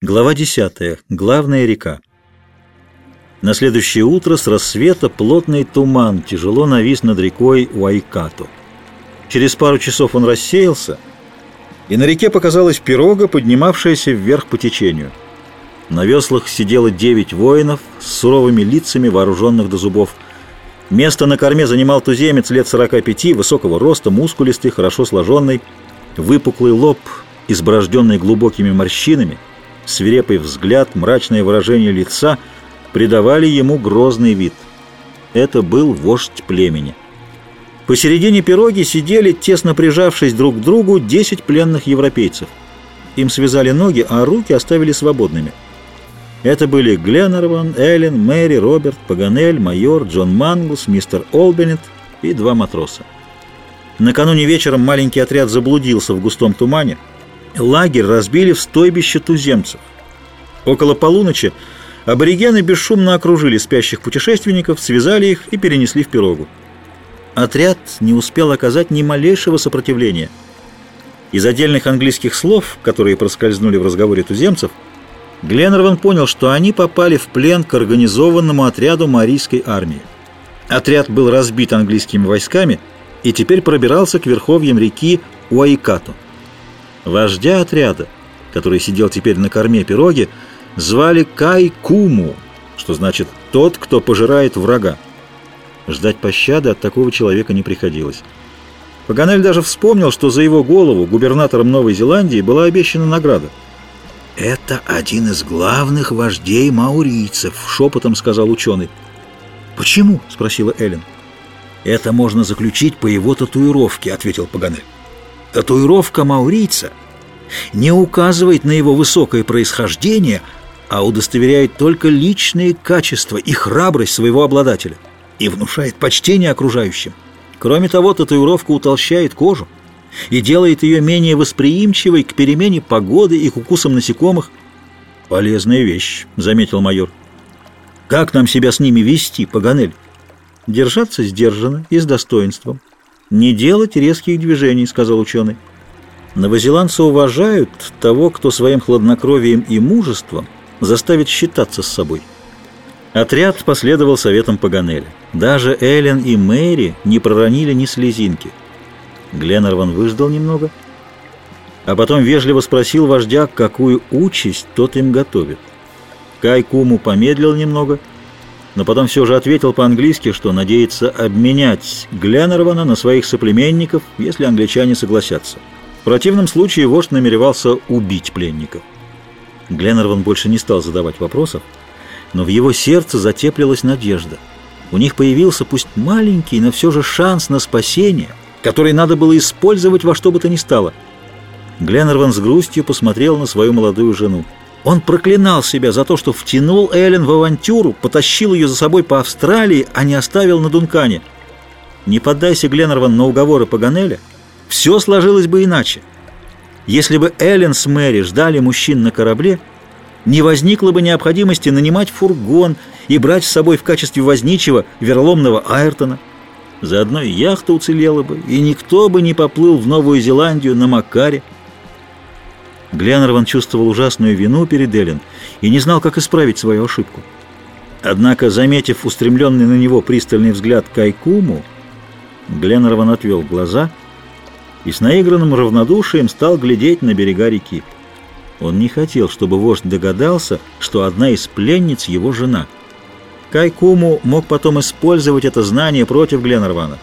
Глава 10. Главная река. На следующее утро с рассвета плотный туман тяжело навис над рекой Уайкату. Через пару часов он рассеялся, и на реке показалась пирога, поднимавшаяся вверх по течению. На веслах сидело девять воинов с суровыми лицами, вооруженных до зубов. Место на корме занимал туземец лет 45, высокого роста, мускулистый, хорошо сложенный, выпуклый лоб, изборожденный глубокими морщинами – свирепый взгляд, мрачное выражение лица придавали ему грозный вид. Это был вождь племени. Посередине пироги сидели, тесно прижавшись друг к другу, десять пленных европейцев. Им связали ноги, а руки оставили свободными. Это были Гленнерван, Эллен, Мэри, Роберт, Паганель, майор, Джон Манглс, мистер Олбенет и два матроса. Накануне вечером маленький отряд заблудился в густом тумане, лагерь разбили в стойбище туземцев. Около полуночи аборигены бесшумно окружили спящих путешественников, связали их и перенесли в пирогу. Отряд не успел оказать ни малейшего сопротивления. Из отдельных английских слов, которые проскользнули в разговоре туземцев, Гленнерван понял, что они попали в плен к организованному отряду марийской армии. Отряд был разбит английскими войсками и теперь пробирался к верховьям реки Уайкату. Вождя отряда, который сидел теперь на корме пироги, звали Кай Куму, что значит «тот, кто пожирает врага». Ждать пощады от такого человека не приходилось. Паганель даже вспомнил, что за его голову губернатором Новой Зеландии была обещана награда. «Это один из главных вождей маурийцев», — шепотом сказал ученый. «Почему?» — спросила Эллен. «Это можно заключить по его татуировке», — ответил Паганель. Татуировка маурийца не указывает на его высокое происхождение, а удостоверяет только личные качества и храбрость своего обладателя и внушает почтение окружающим. Кроме того, татуировка утолщает кожу и делает ее менее восприимчивой к перемене погоды и к укусам насекомых. «Полезная вещь», — заметил майор. «Как нам себя с ними вести, Паганель?» «Держаться сдержанно и с достоинством». «Не делать резких движений», — сказал ученый. Новозеландцы уважают того, кто своим хладнокровием и мужеством заставит считаться с собой. Отряд последовал советам Паганеля. Даже Эллен и Мэри не проронили ни слезинки. Гленнерван выждал немного, а потом вежливо спросил вождя, какую участь тот им готовит. Кай Куму помедлил немного — но потом все же ответил по-английски, что надеется обменять Гленнервана на своих соплеменников, если англичане согласятся. В противном случае вождь намеревался убить пленников. Гленнерван больше не стал задавать вопросов, но в его сердце затеплилась надежда. У них появился пусть маленький, но все же шанс на спасение, который надо было использовать во что бы то ни стало. Гленнерван с грустью посмотрел на свою молодую жену. Он проклинал себя за то, что втянул Эллен в авантюру, потащил ее за собой по Австралии, а не оставил на Дункане. Не поддайся Гленнерван на уговоры Паганеля, все сложилось бы иначе. Если бы Эллен с Мэри ждали мужчин на корабле, не возникло бы необходимости нанимать фургон и брать с собой в качестве возничего вероломного Айртона. Заодно и яхта уцелела бы, и никто бы не поплыл в Новую Зеландию на Макаре. Гленнерван чувствовал ужасную вину перед Эллен и не знал, как исправить свою ошибку. Однако, заметив устремленный на него пристальный взгляд Кайкуму, Гленнерван отвел глаза и с наигранным равнодушием стал глядеть на берега реки. Он не хотел, чтобы вождь догадался, что одна из пленниц его жена. Кайкуму мог потом использовать это знание против Гленнервана.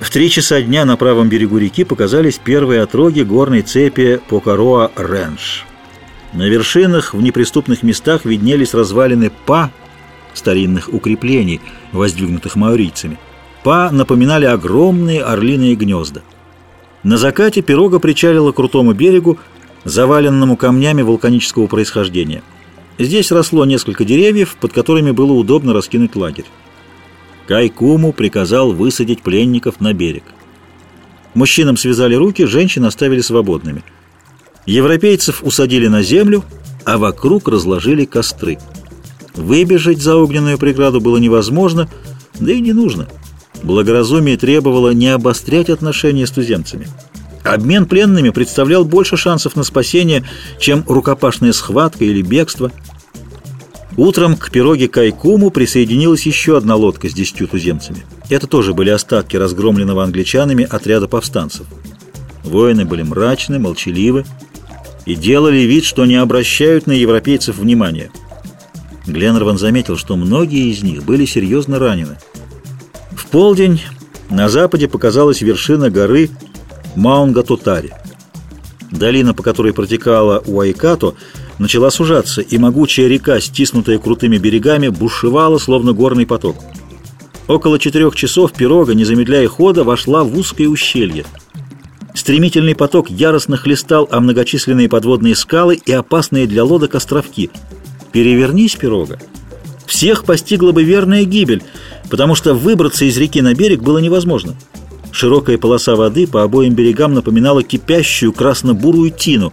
В три часа дня на правом берегу реки показались первые отроги горной цепи Покароа-Рендж. На вершинах в неприступных местах виднелись развалины па, старинных укреплений, воздвигнутых маорийцами. Па напоминали огромные орлиные гнезда. На закате пирога причалила к крутому берегу, заваленному камнями вулканического происхождения. Здесь росло несколько деревьев, под которыми было удобно раскинуть лагерь. Кайкуму приказал высадить пленников на берег. Мужчинам связали руки, женщин оставили свободными. Европейцев усадили на землю, а вокруг разложили костры. Выбежать за огненную преграду было невозможно, да и не нужно. Благоразумие требовало не обострять отношения с туземцами. Обмен пленными представлял больше шансов на спасение, чем рукопашная схватка или бегство. Утром к пироге Кайкуму присоединилась еще одна лодка с десятью туземцами. Это тоже были остатки разгромленного англичанами отряда повстанцев. Воины были мрачны, молчаливы и делали вид, что не обращают на европейцев внимания. Гленнерван заметил, что многие из них были серьезно ранены. В полдень на западе показалась вершина горы Маунга-Тутари. Долина, по которой протекала Уайкато, начала сужаться, и могучая река, стиснутая крутыми берегами, бушевала, словно горный поток. Около четырех часов пирога, не замедляя хода, вошла в узкое ущелье. Стремительный поток яростно хлестал о многочисленные подводные скалы и опасные для лодок островки. Перевернись, пирога. Всех постигла бы верная гибель, потому что выбраться из реки на берег было невозможно. Широкая полоса воды по обоим берегам напоминала кипящую красно-бурую тину.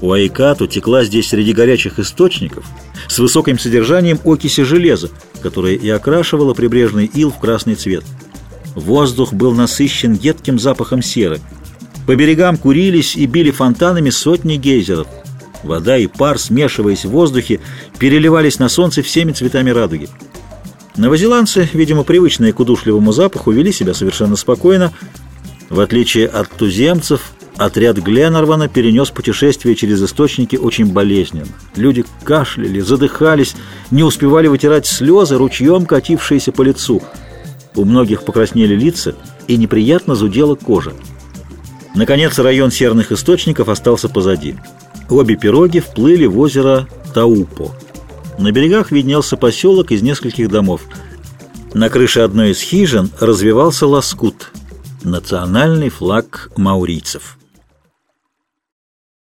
У Айкату текла здесь среди горячих источников с высоким содержанием окиси железа, которая и окрашивала прибрежный ил в красный цвет. Воздух был насыщен едким запахом серы. По берегам курились и били фонтанами сотни гейзеров. Вода и пар, смешиваясь в воздухе, переливались на солнце всеми цветами радуги. Новозеландцы, видимо, привычные к удушливому запаху, вели себя совершенно спокойно. В отличие от туземцев, отряд Гленнервана перенес путешествие через источники очень болезненно. Люди кашляли, задыхались, не успевали вытирать слезы, ручьем катившиеся по лицу. У многих покраснели лица и неприятно зудела кожа. Наконец, район серных источников остался позади. Обе пироги вплыли в озеро Таупо. На берегах виднелся поселок из нескольких домов. На крыше одной из хижин развивался лоскут – национальный флаг маурийцев.